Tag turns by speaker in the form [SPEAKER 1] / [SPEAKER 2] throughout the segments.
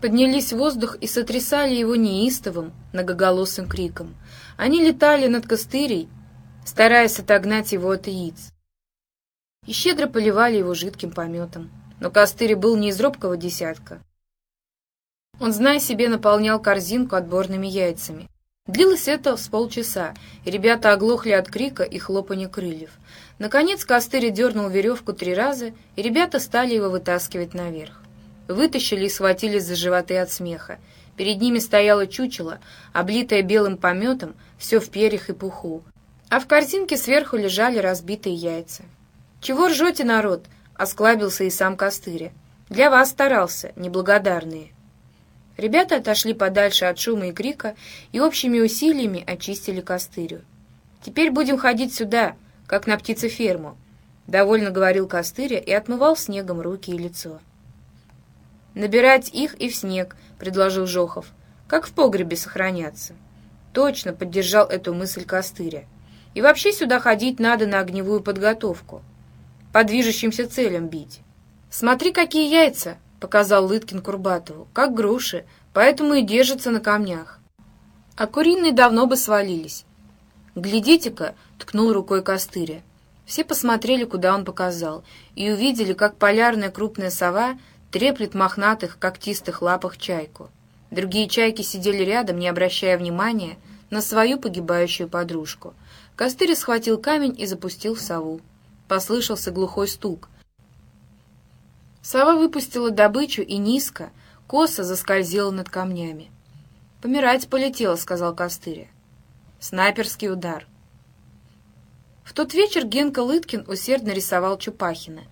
[SPEAKER 1] поднялись в воздух и сотрясали его неистовым, многоголосым криком. Они летали над Костырей, стараясь отогнать его от яиц. И щедро поливали его жидким пометом. Но Костырь был не из робкого десятка. Он, зная себе, наполнял корзинку отборными яйцами. Длилось это с полчаса, и ребята оглохли от крика и хлопанья крыльев. Наконец Костырь дернул веревку три раза, и ребята стали его вытаскивать наверх. Вытащили и схватились за животы от смеха. Перед ними стояло чучело, облитое белым пометом, все в перьях и пуху. А в корзинке сверху лежали разбитые яйца. «Чего ржете, народ?» — осклабился и сам Костыря. «Для вас старался, неблагодарные». Ребята отошли подальше от шума и крика и общими усилиями очистили Костырю. «Теперь будем ходить сюда», как на птицеферму», — довольно говорил Костыря и отмывал снегом руки и лицо. «Набирать их и в снег», — предложил Жохов, — «как в погребе сохраняться». Точно поддержал эту мысль Костыря. «И вообще сюда ходить надо на огневую подготовку. По движущимся целям бить». «Смотри, какие яйца!» — показал Лыткин Курбатову. «Как груши, поэтому и держатся на камнях. А куриные давно бы свалились. «Глядите-ка!» — ткнул рукой Костыря. Все посмотрели, куда он показал, и увидели, как полярная крупная сова треплет мохнатых когтистых лапах чайку. Другие чайки сидели рядом, не обращая внимания на свою погибающую подружку. Костырь схватил камень и запустил в сову. Послышался глухой стук. Сова выпустила добычу и низко, косо заскользила над камнями. «Помирать полетела», — сказал Костыря. Снайперский удар. В тот вечер Генка Лыткин усердно рисовал Чупахина.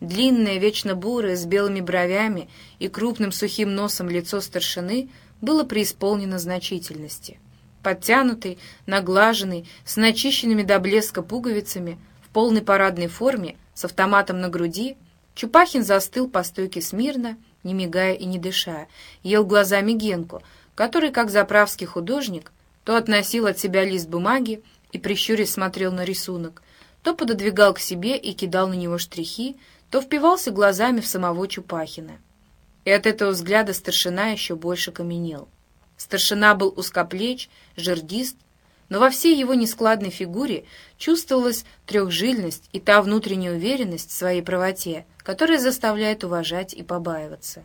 [SPEAKER 1] Длинное, вечно бурое, с белыми бровями и крупным сухим носом лицо старшины было преисполнено значительности. Подтянутый, наглаженный, с начищенными до блеска пуговицами, в полной парадной форме, с автоматом на груди, Чупахин застыл по стойке смирно, не мигая и не дыша, ел глазами Генку, который, как заправский художник, то относил от себя лист бумаги и, прищурясь, смотрел на рисунок, то пододвигал к себе и кидал на него штрихи, то впивался глазами в самого Чупахина. И от этого взгляда старшина еще больше каменел. Старшина был узкоплеч, жердист, но во всей его нескладной фигуре чувствовалась трехжильность и та внутренняя уверенность в своей правоте, которая заставляет уважать и побаиваться.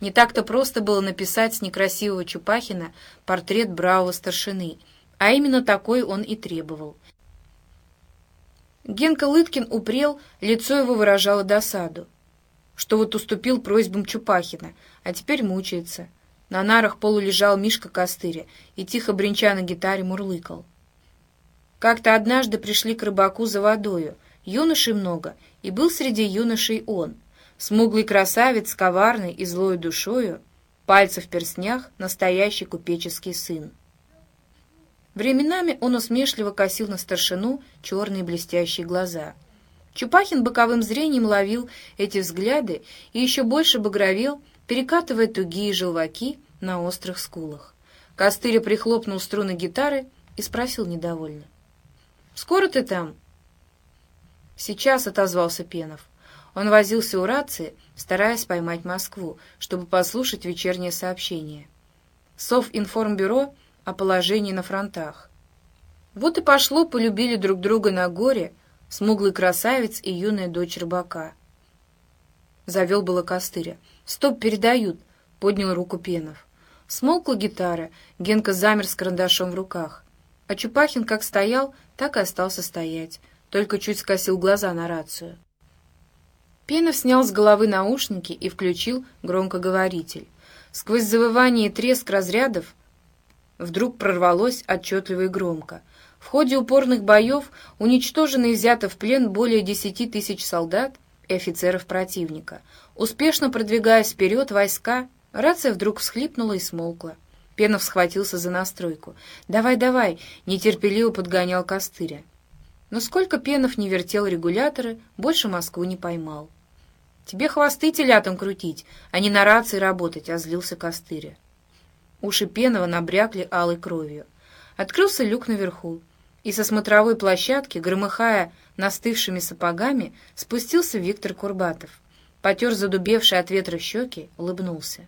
[SPEAKER 1] Не так-то просто было написать с некрасивого Чупахина портрет бравого старшины, а именно такой он и требовал. Генка Лыткин упрел, лицо его выражало досаду, что вот уступил просьбам Чупахина, а теперь мучается. На нарах полу лежал Мишка Костыря и тихо бренча на гитаре мурлыкал. Как-то однажды пришли к рыбаку за водою, юношей много, и был среди юношей он — Смуглый красавец, коварный и злой душою, пальцы в перстнях, настоящий купеческий сын. Временами он усмешливо косил на старшину черные блестящие глаза. Чупахин боковым зрением ловил эти взгляды и еще больше багровел, перекатывая тугие желваки на острых скулах. Костыря прихлопнул струны гитары и спросил недовольно. «Скоро ты там?» «Сейчас», — отозвался Пенов. Он возился у рации, стараясь поймать Москву, чтобы послушать вечернее сообщение. Совинформбюро о положении на фронтах. Вот и пошло, полюбили друг друга на горе смуглый красавец и юная дочь рыбака. Завел было костыря. «Стоп, передают!» — поднял руку Пенов. Смолкла гитара, Генка замер с карандашом в руках. А Чупахин как стоял, так и остался стоять, только чуть скосил глаза на рацию. Пенов снял с головы наушники и включил громкоговоритель. Сквозь завывание и треск разрядов вдруг прорвалось отчетливо и громко. В ходе упорных боев уничтожено и взято в плен более десяти тысяч солдат и офицеров противника. Успешно продвигаясь вперед войска, рация вдруг всхлипнула и смолкла. Пенов схватился за настройку. «Давай, давай!» — нетерпеливо подгонял Костыря. Но сколько Пенов не вертел регуляторы, больше Москву не поймал. «Тебе хвосты телятам крутить, а не на рации работать», — озлился Костыря. Уши Пенова набрякли алой кровью. Открылся люк наверху, и со смотровой площадки, громыхая настывшими сапогами, спустился Виктор Курбатов. Потер задубевший от ветра щеки, улыбнулся.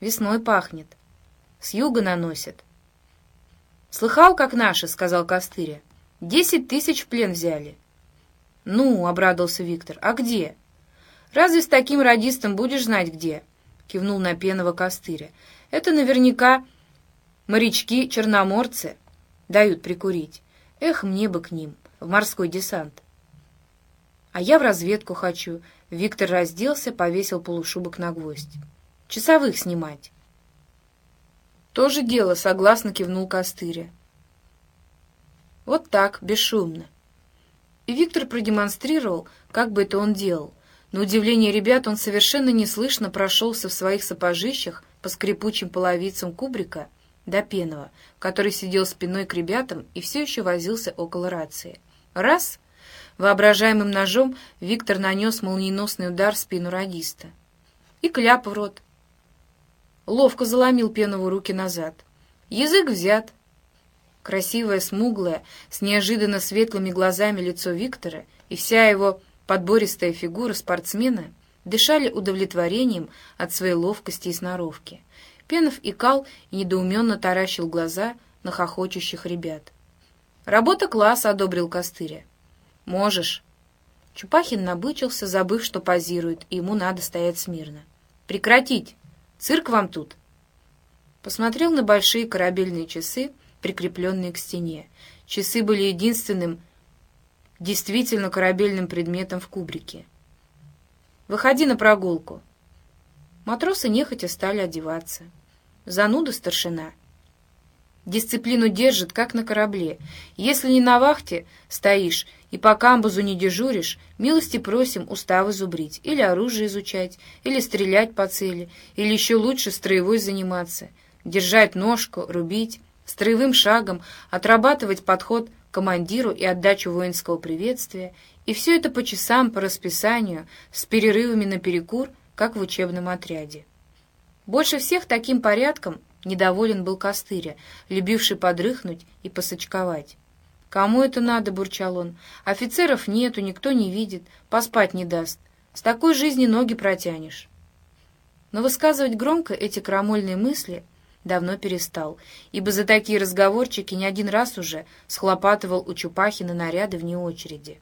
[SPEAKER 1] Весной пахнет. С юга наносят. «Слыхал, как наши?» — сказал Костыря. «Десять тысяч в плен взяли». «Ну», — обрадовался Виктор, — «а где?» «Разве с таким радистом будешь знать, где?» — кивнул на пеного Костыря. «Это наверняка морячки-черноморцы дают прикурить. Эх, мне бы к ним, в морской десант». «А я в разведку хочу». Виктор разделся, повесил полушубок на гвоздь. «Часовых снимать». «То же дело», — согласно кивнул Костыря. Вот так, бесшумно. И Виктор продемонстрировал, как бы это он делал. На удивление ребят он совершенно неслышно прошелся в своих сапожищах по скрипучим половицам кубрика до Пенова, который сидел спиной к ребятам и все еще возился около рации. Раз! Воображаемым ножом Виктор нанес молниеносный удар в спину радиста. И кляп в рот. Ловко заломил Пенову руки назад. Язык взят. Красивое, смуглое, с неожиданно светлыми глазами лицо Виктора и вся его подбористая фигура спортсмена дышали удовлетворением от своей ловкости и сноровки. Пенов икал и недоуменно таращил глаза на хохочущих ребят. «Работа класса», — одобрил Костыря. «Можешь». Чупахин набычился, забыв, что позирует, и ему надо стоять смирно. «Прекратить! Цирк вам тут!» Посмотрел на большие корабельные часы, прикрепленные к стене. Часы были единственным действительно корабельным предметом в кубрике. «Выходи на прогулку». Матросы нехотя стали одеваться. Зануда старшина. Дисциплину держит, как на корабле. Если не на вахте стоишь и по камбузу не дежуришь, милости просим уставы зубрить, или оружие изучать, или стрелять по цели, или еще лучше строевой заниматься, держать ножку, рубить, строевым шагом отрабатывать подход командиру и отдачу воинского приветствия, и все это по часам, по расписанию, с перерывами на перекур, как в учебном отряде. Больше всех таким порядком недоволен был Костыря, любивший подрыхнуть и посочковать. «Кому это надо?» — бурчал он. «Офицеров нету, никто не видит, поспать не даст. С такой жизни ноги протянешь». Но высказывать громко эти крамольные мысли давно перестал, ибо за такие разговорчики не один раз уже схлопатывал у Чупахина наряды вне очереди.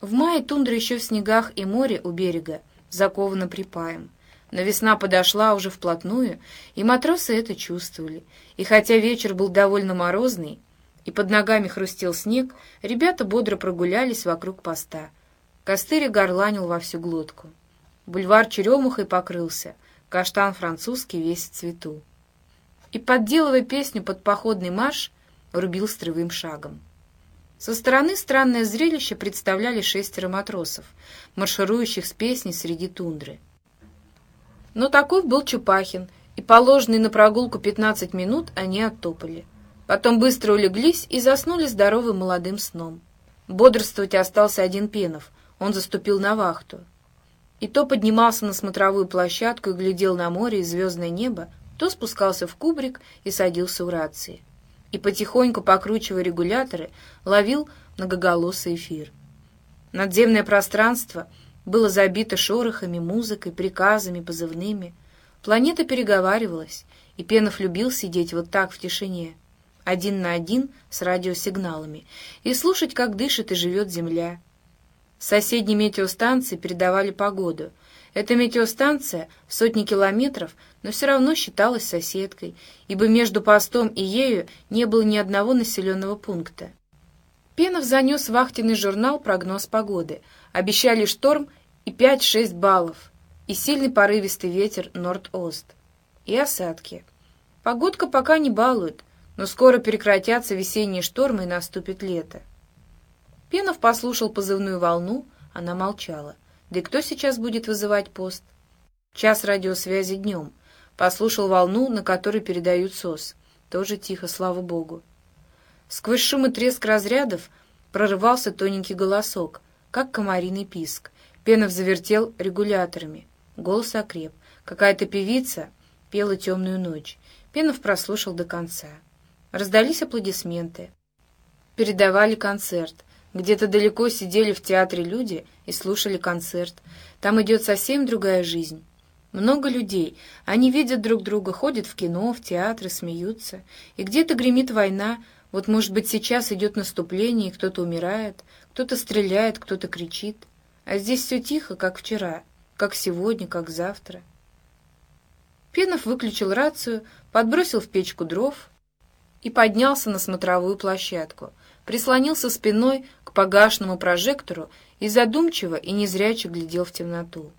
[SPEAKER 1] В мае тундра еще в снегах и море у берега закована припаем. Но весна подошла уже вплотную, и матросы это чувствовали. И хотя вечер был довольно морозный, и под ногами хрустел снег, ребята бодро прогулялись вокруг поста. Костырь горланил во всю глотку. Бульвар черемухой покрылся, каштан французский весь в цвету. И, подделывая песню под походный марш, рубил строевым шагом. Со стороны странное зрелище представляли шестеро матросов, марширующих с песней среди тундры. Но таков был Чупахин, и положенные на прогулку 15 минут они оттопали. Потом быстро улеглись и заснули здоровым молодым сном. Бодрствовать остался один Пенов, он заступил на вахту. И то поднимался на смотровую площадку и глядел на море и звездное небо, то спускался в кубрик и садился у рации. И потихоньку, покручивая регуляторы, ловил многоголосый эфир. Надземное пространство — было забито шорохами, музыкой, приказами, позывными. Планета переговаривалась, и Пенов любил сидеть вот так в тишине, один на один с радиосигналами, и слушать, как дышит и живет Земля. С соседней метеостанции передавали погоду. Эта метеостанция в сотни километров, но все равно считалась соседкой, ибо между постом и ею не было ни одного населенного пункта. Пенов занес вахтенный журнал прогноз погоды. Обещали шторм и 5-6 баллов, и сильный порывистый ветер норд-ост, и осадки. Погодка пока не балует, но скоро прекратятся весенние штормы и наступит лето. Пенов послушал позывную волну, она молчала. Да и кто сейчас будет вызывать пост? Час радиосвязи днем. Послушал волну, на которой передают СОС. Тоже тихо, слава богу. Сквозь шум и треск разрядов прорывался тоненький голосок, как комариный писк. Пенов завертел регуляторами. Голос окреп. Какая-то певица пела «Темную ночь». Пенов прослушал до конца. Раздались аплодисменты. Передавали концерт. Где-то далеко сидели в театре люди и слушали концерт. Там идет совсем другая жизнь. Много людей. Они видят друг друга, ходят в кино, в театры, смеются. И где-то гремит война. Вот, может быть, сейчас идет наступление, и кто-то умирает, кто-то стреляет, кто-то кричит. А здесь все тихо, как вчера, как сегодня, как завтра. Пенов выключил рацию, подбросил в печку дров и поднялся на смотровую площадку, прислонился спиной к погашенному прожектору и задумчиво и незряче глядел в темноту.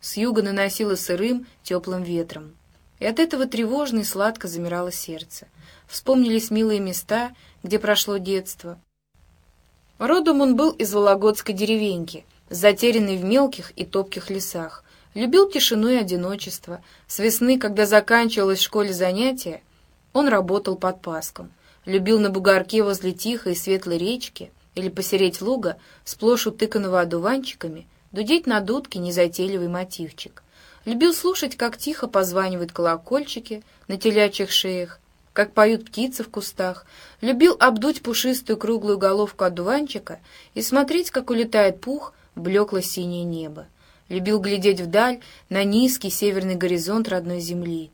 [SPEAKER 1] С юга наносило сырым, теплым ветром. И от этого тревожно и сладко замирало сердце. Вспомнились милые места, где прошло детство. Родом он был из Вологодской деревеньки, затерянной в мелких и топких лесах. Любил тишину и одиночество. С весны, когда заканчивалось в школе занятия, он работал под паском. Любил на бугорке возле тихой и светлой речки или посереть луга, сплошь утыканного одуванчиками, дудеть на дудке незатейливый мотивчик. Любил слушать, как тихо позванивают колокольчики на телячьих шеях, как поют птицы в кустах, любил обдуть пушистую круглую головку одуванчика и смотреть, как улетает пух в блекло-синее небо. Любил глядеть вдаль на низкий северный горизонт родной земли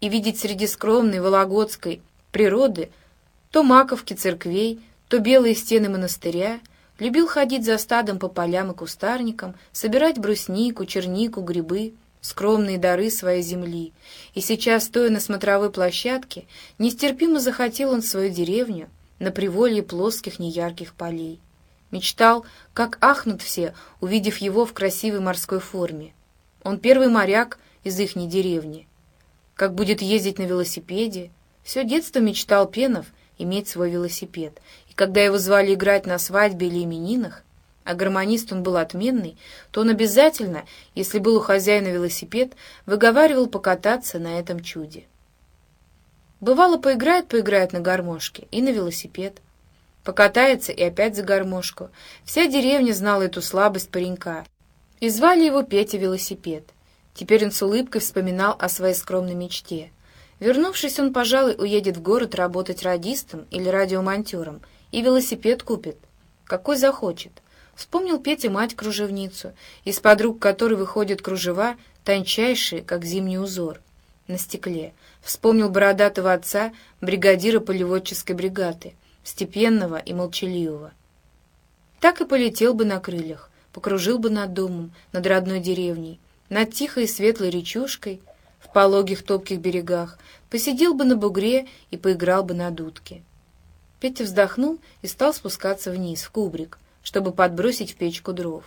[SPEAKER 1] и видеть среди скромной вологодской природы то маковки церквей, то белые стены монастыря — Любил ходить за стадом по полям и кустарникам, собирать бруснику, чернику, грибы, скромные дары своей земли. И сейчас, стоя на смотровой площадке, нестерпимо захотел он свою деревню на приволье плоских неярких полей. Мечтал, как ахнут все, увидев его в красивой морской форме. Он первый моряк из ихней деревни. Как будет ездить на велосипеде. Все детство мечтал Пенов иметь свой велосипед и когда его звали играть на свадьбе или именинах, а гармонист он был отменный, то он обязательно, если был у хозяина велосипед, выговаривал покататься на этом чуде. Бывало, поиграет-поиграет на гармошке и на велосипед. Покатается и опять за гармошку. Вся деревня знала эту слабость паренька. И звали его Петя Велосипед. Теперь он с улыбкой вспоминал о своей скромной мечте. Вернувшись, он, пожалуй, уедет в город работать радистом или радиомонтером — и велосипед купит, какой захочет. Вспомнил Петя мать-кружевницу, из подруг которой выходят кружева, тончайшие, как зимний узор, на стекле. Вспомнил бородатого отца, бригадира полеводческой бригады, степенного и молчаливого. Так и полетел бы на крыльях, покружил бы над домом, над родной деревней, над тихой и светлой речушкой, в пологих топких берегах, посидел бы на бугре и поиграл бы на дудке. Петя вздохнул и стал спускаться вниз, в кубрик, чтобы подбросить в печку дров.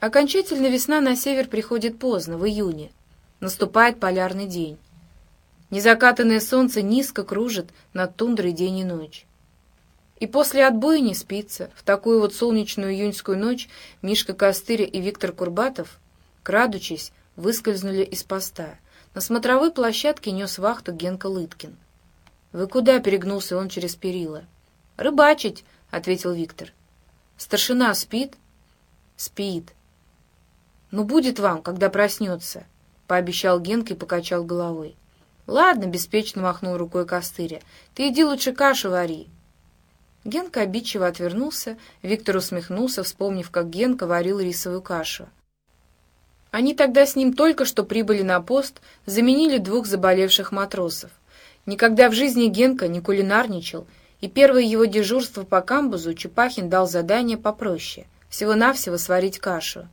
[SPEAKER 1] Окончательно весна на север приходит поздно, в июне. Наступает полярный день. Незакатанное солнце низко кружит над тундрой день и ночь. И после отбоя не спится. В такую вот солнечную июньскую ночь Мишка Костыря и Виктор Курбатов, крадучись, выскользнули из поста. На смотровой площадке нес вахту Генка Лыткин. «Вы куда?» — перегнулся он через перила. «Рыбачить», — ответил Виктор. «Старшина спит?» «Спит». «Ну, будет вам, когда проснется», — пообещал Генка и покачал головой. «Ладно», — беспечно махнул рукой Костыря. «Ты иди лучше кашу вари». Генка обидчиво отвернулся, Виктор усмехнулся, вспомнив, как Генка варил рисовую кашу. Они тогда с ним только что прибыли на пост, заменили двух заболевших матросов. Никогда в жизни Генка не кулинарничал, и первое его дежурство по камбузу Чупахин дал задание попроще — всего-навсего сварить кашу.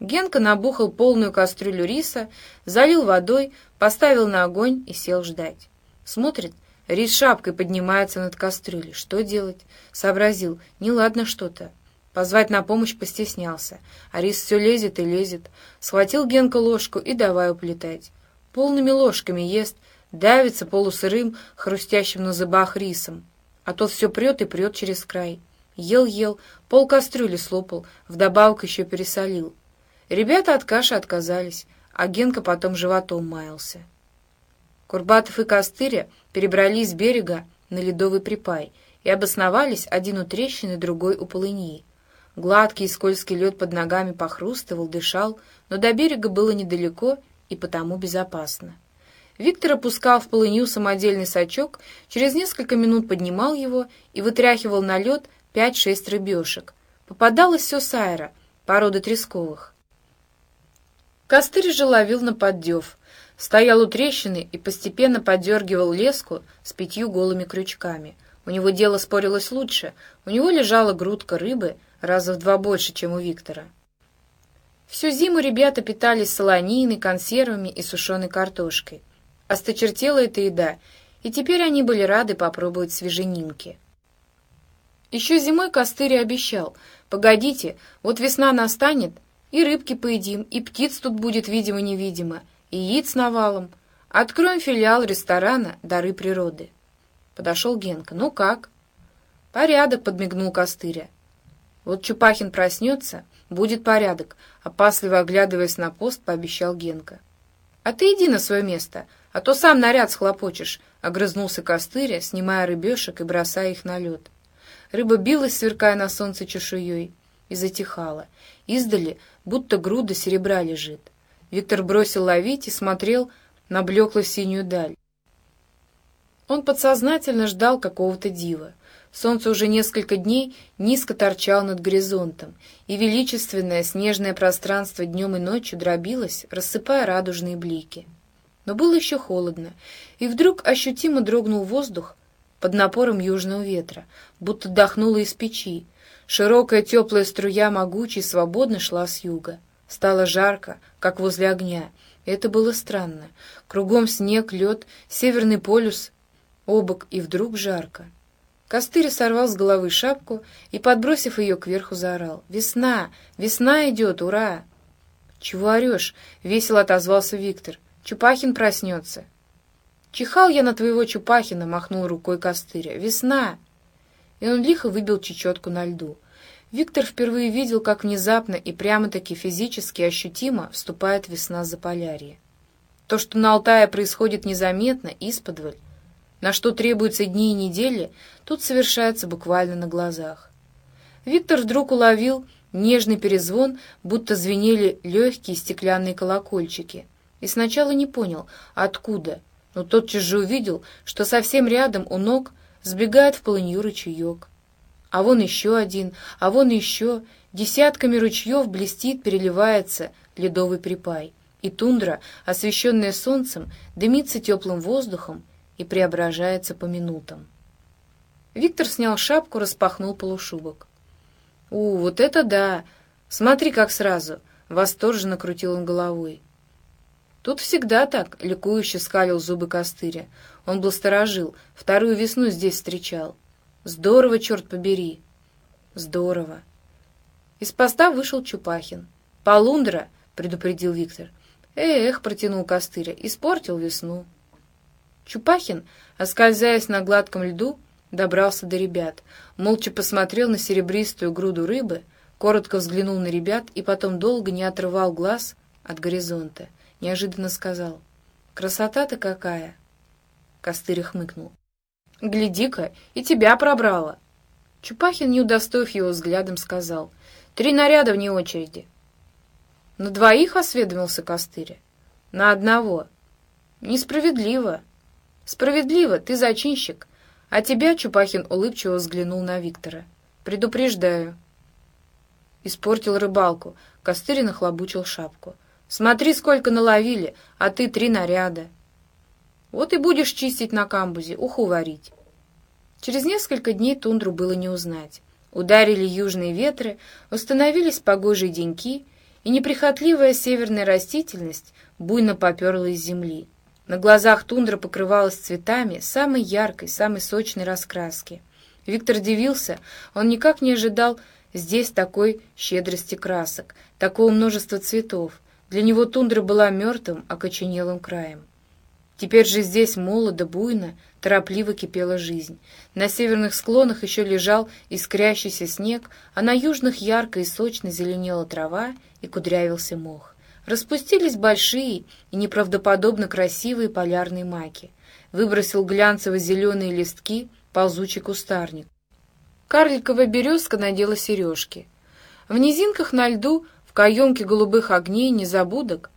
[SPEAKER 1] Генка набухал полную кастрюлю риса, залил водой, поставил на огонь и сел ждать. Смотрит, рис шапкой поднимается над кастрюлей. Что делать? Сообразил, неладно что-то. Позвать на помощь постеснялся, а рис все лезет и лезет. Схватил Генка ложку и давай уплетать. Полными ложками ест, давится полусырым, хрустящим на зубах рисом, а тот все прет и прет через край. Ел-ел, пол кастрюли слопал, вдобавок еще пересолил. Ребята от каши отказались, а Генка потом животом маялся. Курбатов и Костыря перебрались с берега на ледовый припай и обосновались один у трещины, другой у полыньи. Гладкий и скользкий лед под ногами похрустывал, дышал, но до берега было недалеко и потому безопасно. Виктор опускал в полынью самодельный сачок, через несколько минут поднимал его и вытряхивал на лед пять-шесть рыбешек. Попадалось все сайра, породы тресковых. Костырь же ловил на поддев, стоял у трещины и постепенно подергивал леску с пятью голыми крючками. У него дело спорилось лучше, у него лежала грудка рыбы раза в два больше, чем у Виктора. Всю зиму ребята питались солониной, консервами и сушеной картошкой. Осточертела эта еда, и теперь они были рады попробовать свеженинки. Еще зимой Костырь обещал, «Погодите, вот весна настанет, и рыбки поедим, и птиц тут будет видимо-невидимо, и яиц навалом. Откроем филиал ресторана «Дары природы». Подошел Генка. «Ну как?» «Порядок», — подмигнул Костыря. «Вот Чупахин проснется, будет порядок», — опасливо оглядываясь на пост, пообещал Генка. «А ты иди на свое место, а то сам наряд схлопочешь», — огрызнулся Костыря, снимая рыбешек и бросая их на лед. Рыба билась, сверкая на солнце чешуей, и затихала. Издали, будто груда серебра лежит. Виктор бросил ловить и смотрел на блекло-синюю даль. Он подсознательно ждал какого-то дива. Солнце уже несколько дней низко торчало над горизонтом, и величественное снежное пространство днем и ночью дробилось, рассыпая радужные блики. Но было еще холодно, и вдруг ощутимо дрогнул воздух под напором южного ветра, будто дохнуло из печи. Широкая теплая струя могучей свободно шла с юга. Стало жарко, как возле огня. Это было странно. Кругом снег, лед, северный полюс, обок, и вдруг жарко. Костырь сорвал с головы шапку и, подбросив ее кверху, заорал. «Весна! Весна идет! Ура!» «Чего орешь?» — весело отозвался Виктор. «Чупахин проснется». «Чихал я на твоего Чупахина!» — махнул рукой Костыря. «Весна!» И он лихо выбил чечетку на льду. Виктор впервые видел, как внезапно и прямо-таки физически ощутимо вступает весна за полярье. То, что на Алтае происходит незаметно, исподволь, на что требуются дни и недели, тут совершается буквально на глазах. Виктор вдруг уловил нежный перезвон, будто звенели легкие стеклянные колокольчики, и сначала не понял, откуда, но тотчас же увидел, что совсем рядом у ног сбегает в полынью ручеек. А вон еще один, а вон еще. Десятками ручьев блестит, переливается ледовый припай. И тундра, освещенная солнцем, дымится теплым воздухом и преображается по минутам. Виктор снял шапку, распахнул полушубок. «У, вот это да! Смотри, как сразу!» — восторженно крутил он головой. Тут всегда так, — ликующе скалил зубы костыря. Он был сторожил, вторую весну здесь встречал. Здорово, черт побери. Здорово. Из поста вышел Чупахин. «Полундра!» — предупредил Виктор. «Эх!» — протянул Костыря. «Испортил весну». Чупахин, оскользаясь на гладком льду, добрался до ребят, молча посмотрел на серебристую груду рыбы, коротко взглянул на ребят и потом долго не отрывал глаз от горизонта. Неожиданно сказал. «Красота-то какая!» Костырь хмыкнул. Гляди-ка, и тебя пробрало. Чупахин, не удостоив его взглядом, сказал. Три наряда вне очереди. На двоих осведомился Костыря. На одного. Несправедливо. Справедливо, ты зачинщик. А тебя, Чупахин улыбчиво взглянул на Виктора. Предупреждаю. Испортил рыбалку. Костырин охлобучил шапку. Смотри, сколько наловили, а ты три наряда. Вот и будешь чистить на камбузе, уху варить. Через несколько дней тундру было не узнать. Ударили южные ветры, установились погожие деньки, и неприхотливая северная растительность буйно поперла из земли. На глазах тундра покрывалась цветами самой яркой, самой сочной раскраски. Виктор дивился, он никак не ожидал здесь такой щедрости красок, такого множества цветов. Для него тундра была мертвым, окоченелым краем. Теперь же здесь молодо, буйно, торопливо кипела жизнь. На северных склонах еще лежал искрящийся снег, а на южных ярко и сочно зеленела трава и кудрявился мох. Распустились большие и неправдоподобно красивые полярные маки. Выбросил глянцево-зеленые листки ползучий кустарник. Карликовая березка надела сережки. В низинках на льду, в каемке голубых огней незабудок,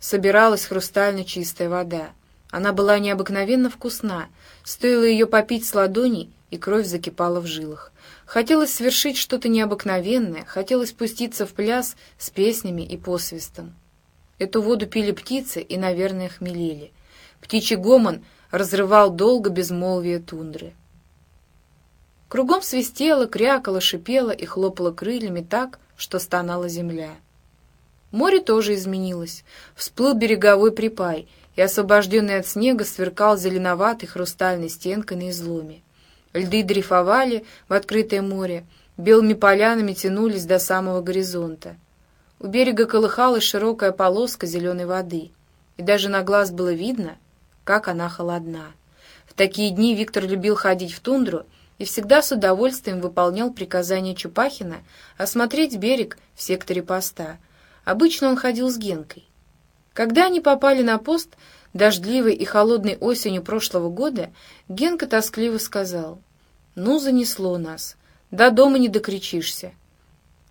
[SPEAKER 1] собиралась хрустально чистая вода. Она была необыкновенно вкусна. Стоило ее попить с ладони, и кровь закипала в жилах. Хотелось совершить что-то необыкновенное, хотелось спуститься в пляс с песнями и посвистом. Эту воду пили птицы и, наверное, хмелели. Птичий гомон разрывал долго безмолвие тундры. Кругом свистело, крякало, шипело и хлопало крыльями так, что стонала земля. Море тоже изменилось. Всплыл береговой припай, и, освобожденный от снега, сверкал зеленоватой хрустальной стенкой на изломе. Льды дрейфовали в открытое море, белыми полянами тянулись до самого горизонта. У берега колыхалась широкая полоска зеленой воды, и даже на глаз было видно, как она холодна. В такие дни Виктор любил ходить в тундру и всегда с удовольствием выполнял приказание Чупахина осмотреть берег в секторе поста. Обычно он ходил с Генкой. Когда они попали на пост, дождливой и холодной осенью прошлого года, Генка тоскливо сказал, «Ну, занесло нас, до дома не докричишься».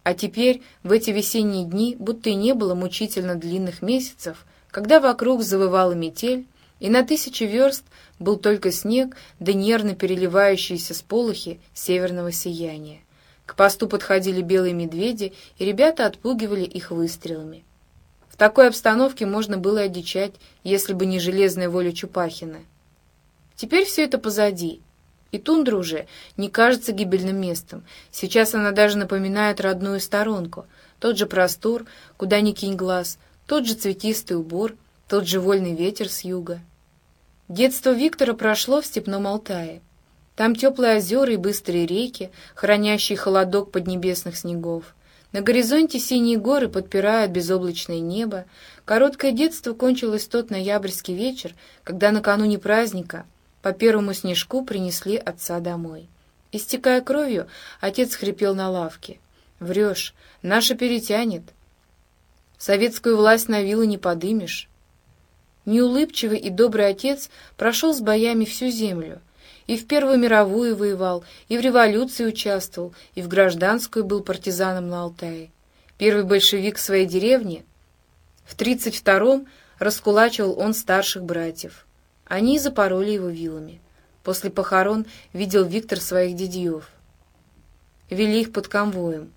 [SPEAKER 1] А теперь, в эти весенние дни, будто и не было мучительно длинных месяцев, когда вокруг завывала метель, и на тысячи верст был только снег да нервно переливающиеся сполохи северного сияния. К посту подходили белые медведи, и ребята отпугивали их выстрелами. В такой обстановке можно было одичать, если бы не железная воля Чупахина. Теперь все это позади, и тундра уже не кажется гибельным местом. Сейчас она даже напоминает родную сторонку. Тот же простор, куда ни кинь глаз, тот же цветистый убор, тот же вольный ветер с юга. Детство Виктора прошло в степном Алтае. Там теплые озера и быстрые реки, хранящие холодок поднебесных снегов. На горизонте синие горы подпирают безоблачное небо. Короткое детство кончилось тот ноябрьский вечер, когда накануне праздника по первому снежку принесли отца домой. Истекая кровью, отец хрипел на лавке. «Врешь, наша перетянет. Советскую власть на вилы не подымешь». Неулыбчивый и добрый отец прошел с боями всю землю. И в Первую мировую воевал, и в революции участвовал, и в гражданскую был партизаном на Алтае. Первый большевик своей деревне. В 32-м раскулачивал он старших братьев. Они запороли его вилами. После похорон видел Виктор своих дедьев. Вели их под конвоем.